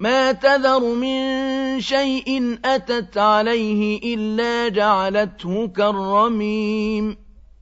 مَا تَذَرُ مِن شَيْءٍ أَتَتْ عَلَيْهِ إِلَّا جَعَلَتْهُ كَالرَّمِيمِ.